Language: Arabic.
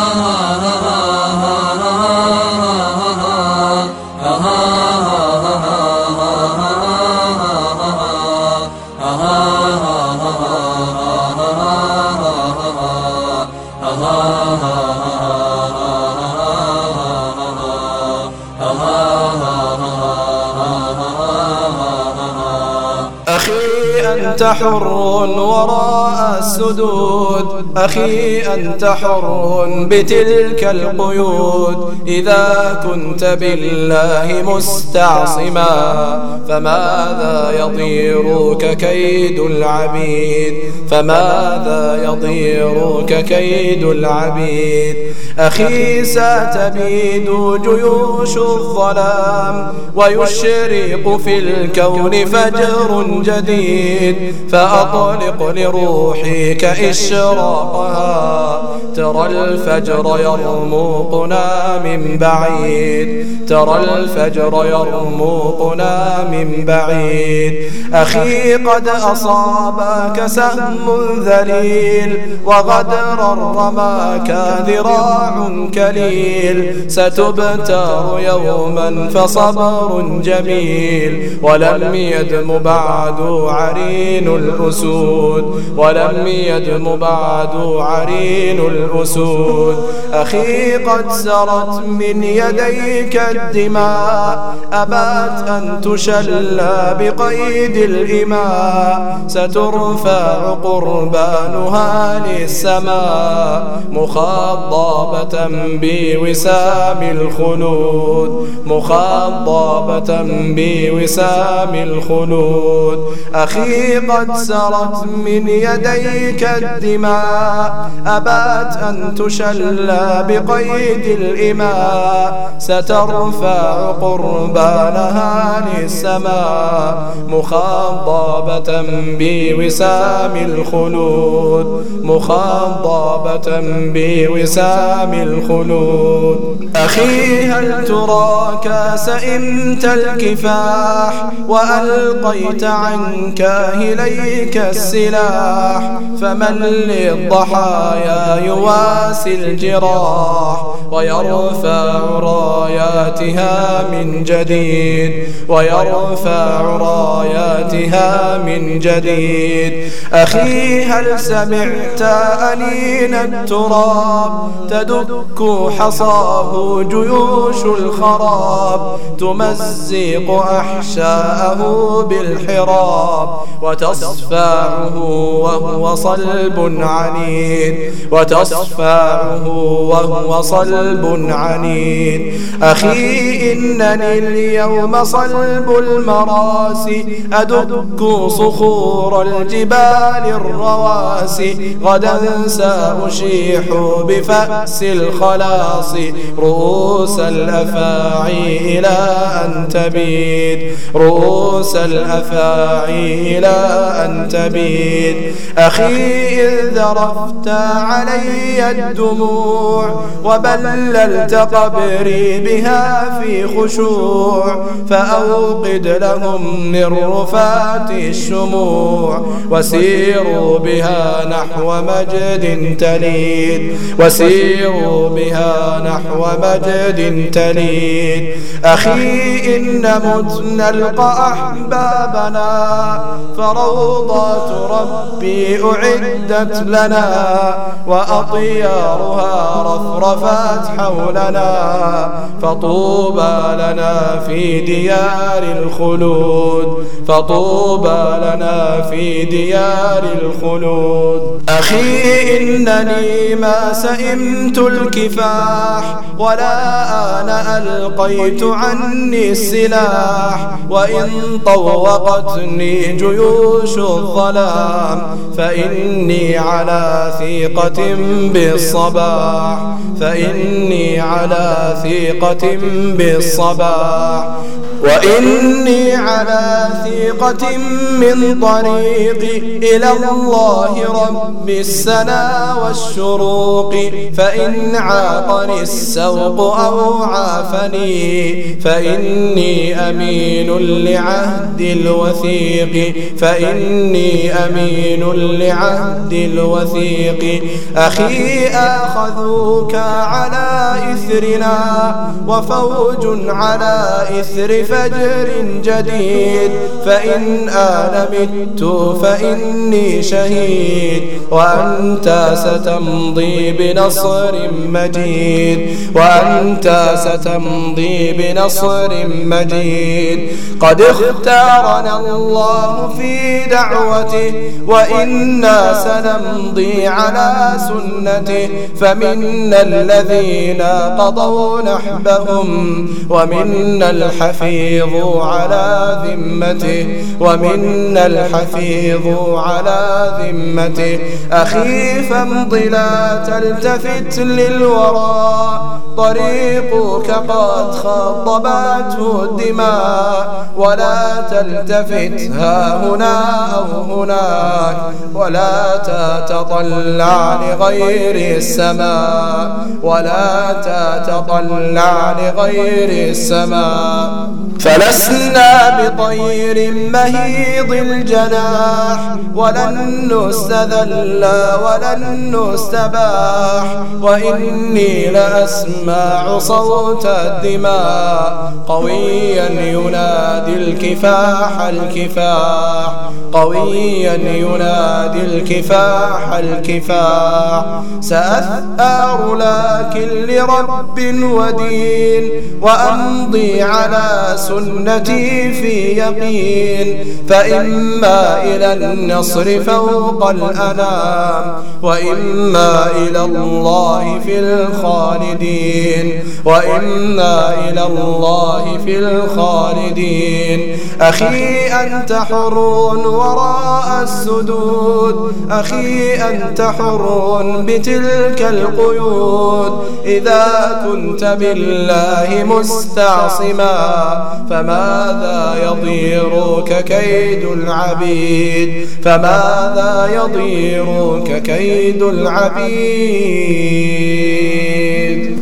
ha ha ha أنت حر وراء السدود. أخي أنت حر بتلك القيود. إذا كنت بالله مستعصما فماذا يضيرك كيد العبيد؟ فماذا يضيرك كيد العبيد؟ أخي ستبيد جيوش الظلام ويشرق في الكون فجر جديد. فأطلق لروحك إشراقها ترى الفجر يرموقنا من بعيد. ترى الفجر يرموقنا من بعيد. أخي قد أصابك سهم ذليل وغدر رماك ذراع كليل. ستبتر يوما فصبر جميل ولم يدم بعد عرين الأسود ولم يدم بعد عرين الأسود. أخي قد سرت من يديك الدماء أبات أن تشلى بقيد الإماء. سترفع قربانها للسماء مخضبة بوسام الخلود. مخضبة بوسام الخلود. أخي قد سرت من يديك الدماء. أبات أن تشلى بقيد الإماء. سترفع قربانها للسماء. مخضبة بوسام الخلود. مخضبة بوسام الخلود. أخي هل تراك سئمت الكفاح؟ وألقيت عن كاهليك السلاح فمن للضحايا يواسي الجراح ويرفع راياتها من جديد ويرفع راياتها من جديد. أخي هل سمعت أنين التراب تدك حصاه جيوش الخراب تمزق أحشاءه بالحراب وتصفعه وهو صلب عنيد. وتصفعه وهو صلب عنيد. أخي إنني اليوم صلب المراسي. أدك صخور الجبال الرواسي. غدا سأشيح بفأس الخلاص رؤوس الأفاعي إلى أن تبيد. رؤوس الأفاعي إلى أن تبيد أخي إذ ذرفت علي الدموع وبللت قبري بها في خشوع فأوقد لهم من رفات الشموع وسيروا بها نحو مجد تليد. وسيروا بها نحو مجد تليد. أخي إن مت نلقى أحبابنا فروضات ربي أعدت لنا وأطيارها رفرفات حولنا فطوبى لنا في ديار الخلود فطوبى لنا في ديار الخلود. أخي إنني ما سئمت الكفاح ولا أنا ألقيت عني السلاح وإن طوقتني جيوش الظلام فإني على ثيقة بالصباح فإني على ثيقة بالصباح. وإني على ثيقة من طريقي إلى الله رب السنا والشروق فإن عاقني السوق أو عافني فإني أمين لعهد الوثيق فإني أمين لعهد الوثيق. أخي آخذوك على إثرنا وفوج على إثر فجر جديد فإن آن مت فإني شهيد وأنت ستمضي بنصر مجيد وأنت ستمضي بنصر مجيد. قد اختارنا الله في دعوته وإنا سنمضي على سنته فمنا الذين قضوا نحبهم ومنا الحفيظ على ذمته ومنا الحفيظ على ذمته. أخي فامض لا تلتفت للوراء طريقك قد خضبته الدماء. ولا تلتفت ها هنا أو هناك. ولا تتطلع لغير السماء. ولا تتطلع لغير السماء. فلسنا بطير مهيض الجناح ولن نستذل ولن نستباح وإني لأسمع صوت الدماء. قويا ينادي الكفاح الكفاح قويا ينادي الكفاح الكفاح. سأثار لكن لرب ودين وأمضي على سنتي في يقين فإما إلى النصر فوق الأنام وإما إلى الله في الخالدين وإما إلى الله في الخالدين. أخي أنت حر وراء السدود أخي أنت حر بتلك القيود. إذا كنت بالله مستعصما فماذا يضيرك كيد العبيد؟ فماذا يضيرك كيد العبيد؟